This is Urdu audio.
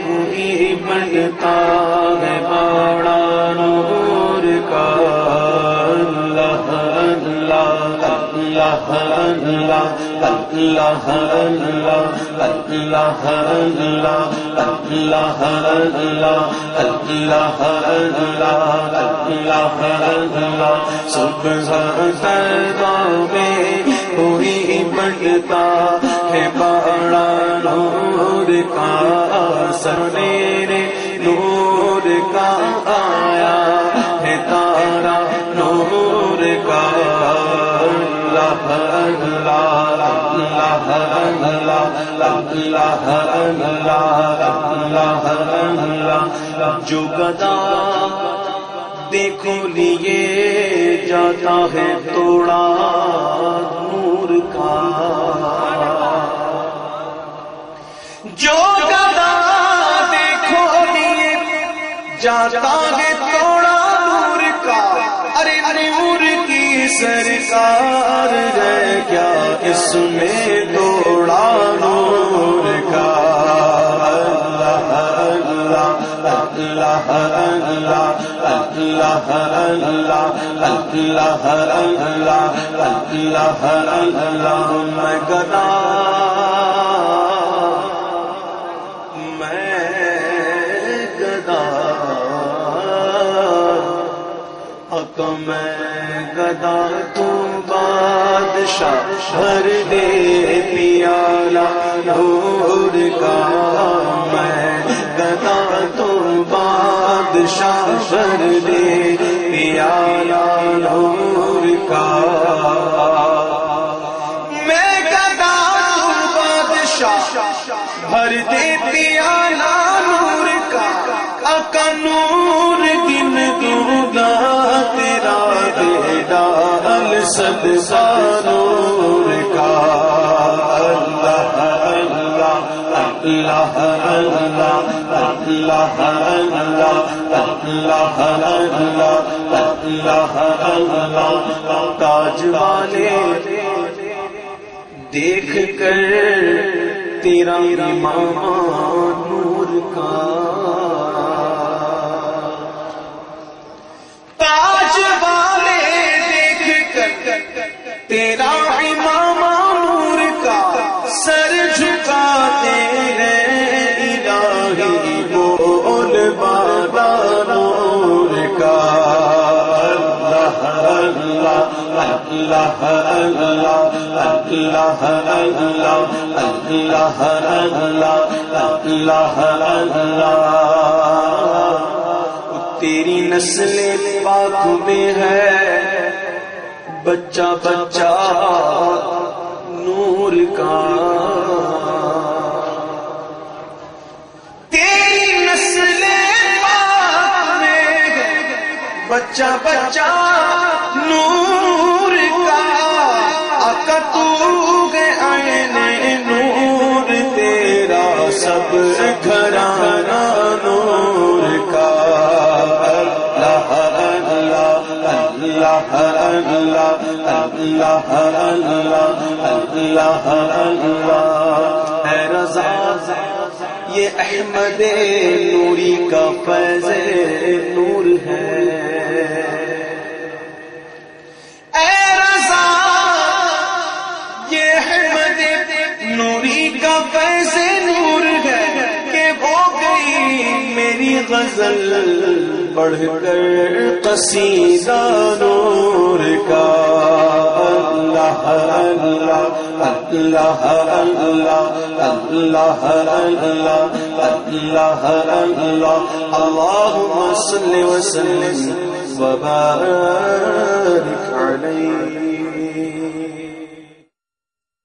ہوئی بنتا ہے بڑا نور کا اللہ اللہ اللہ اللہ اللہ اللہ اللہ اللہ اللہ اللہ اللہ صبح میں ہوئی بنتا ہے بڑا نور کا سویرے نور کا آیا ہے تارا نور کا اللہ اللہ اللہ اللہ اللہ اللہ اللہ جو گدا دیکھو لیے جاتا ہے توڑا نور کا جاتا ہے توڑا نور کا۔ ارے نور کی سرکار ہے کیا اس میں توڑا نور کا؟ اللہ اللہ اللہ اللہ اللہ اللہ اللہ اللہ اللہ میں گدا میں میں گدا تم بادشاہ بھر دے پیالا نور کا میں گدا تم بادشاہ بھر دے پیالا نور کا میں گدا تم بادشاہ بھر دے پیالا نور کا اکا نور اللہ اللہ اللہ اللہ تاج والے دیکھ کر تیرا ماما نور کا تاج والے دیکھ کر تیرا اللہ اللہ اللہ اللہ اللہ اللہ اللہ تیری نسل پاک میں ہے، بچہ بچہ، نور کا بچہ بچہ نور کا آقا تو گئے نور تیرا سب گھرانا نور کا اللہ اللہ اللہ اللہ اللہ اللہ اے رضا یہ احمد نوری کا فیض نور ہے میری غزل بڑھ کر قصیدہ نور کا۔ اللہ اللہ اللہ اللہ اللہ اللہ اللہ اللهم صل وسلم وبارك عليه